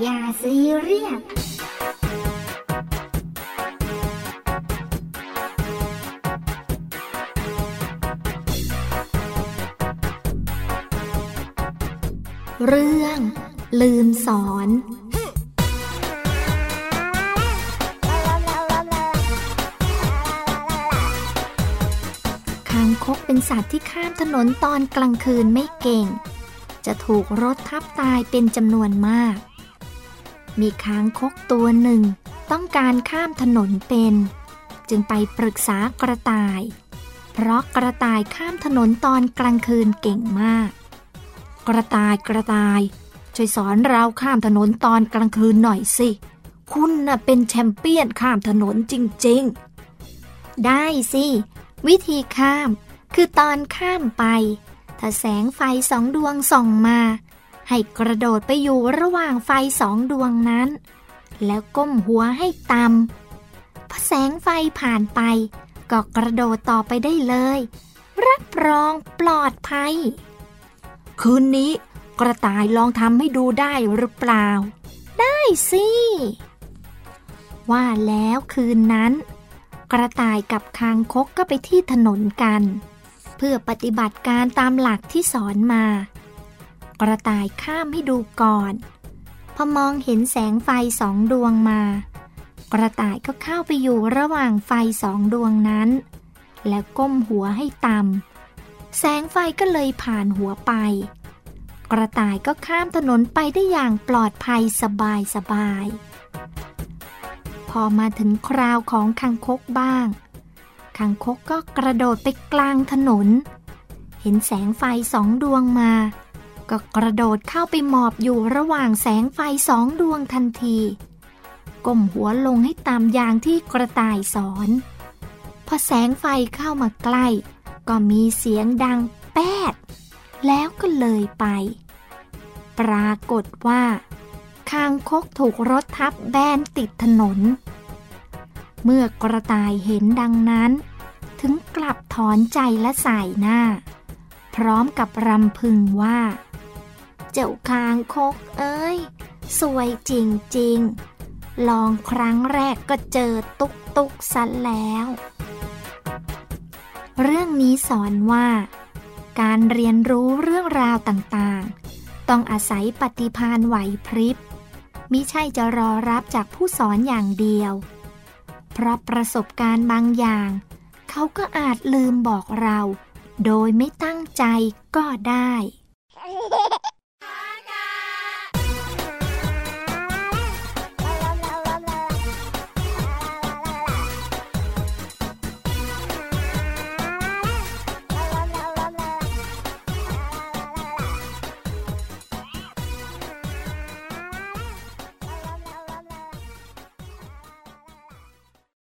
อย่าซีเรียสเรื่อง ลืมสอน คางคกเป็นสัตว์ที่ข้ามถนนตอนกลางคืนไม่เก่ง จะถูกรถทับตายเป็นจำนวนมาก มีค้างคกตัวหนึ่ง ต้องการข้ามถนนเป็น จึงไปปรึกษากระต่าย เพราะกระต่ายข้ามถนนตอนกลางคืนเก่งมาก กระต่ายกระต่าย ช่วยสอนเราข้ามถนนตอนกลางคืนหน่อยสิ คุณน่ะเป็นแชมเปี้ยนข้ามถนนจริงๆ ได้สิ วิธีข้าม คือตอนข้ามไป ถ้าแสงไฟสองดวงส่องมา ให้กระโดดไปอยู่ระหว่างไฟสองดวงนั้น แล้วก้มหัวให้ต่ำพอแสงไฟผ่านไป ก็กระโดดต่อไปได้เลย รับรองปลอดภัย คืนนี้กระต่ายลองทำให้ดูได้หรือเปล่า ได้สิ ว่าแล้วคืนนั้น กระต่ายกับคางคกก็ไปที่ถนนกัน เพื่อปฏิบัติการตามหลักที่สอนมา กระต่ายข้ามให้ดูก่อน พอมองเห็นแสงไฟสองดวงมา กระต่ายก็เข้าไปอยู่ระหว่างไฟสองดวงนั้น แล้วก้มหัวให้ต่ำแสงไฟก็เลยผ่านหัวไป กระต่ายก็ข้ามถนนไปได้อย่างปลอดภัยสบายสบาย พอมาถึงคราวของคังคกบ้าง คังคกก็กระโดดไปกลางถนน เห็นแสงไฟสองดวงมา ก็กระโดดเข้าไปหมอบอยู่ระหว่างแสงไฟสองดวงทันที ก้มหัวลงให้ตามอย่างที่กระต่ายสอน พอแสงไฟเข้ามาใกล้ ก็มีเสียงดังแป๊ด แล้วก็เลยไป ปรากฏว่า คางคกถูกรถทับแบนติดถนน เมื่อกระต่ายเห็นดังนั้น ถึงกลับถอนใจและใส่หน้าพร้อมกับรำพึงว่า เจ้าคางคกเอ้ย สวยจริงๆ ลองครั้งแรกก็เจอตุกตุกซะแล้ว เรื่องนี้สอนว่า การเรียนรู้เรื่องราวต่างๆ ต้องอาศัยปฏิภาณไหวพริบมิใช่จะรอรับจากผู้สอนอย่างเดียว เพราะประสบการณ์บางอย่าง เขาก็อาจลืมบอกเรา โดยไม่ตั้งใจก็ได้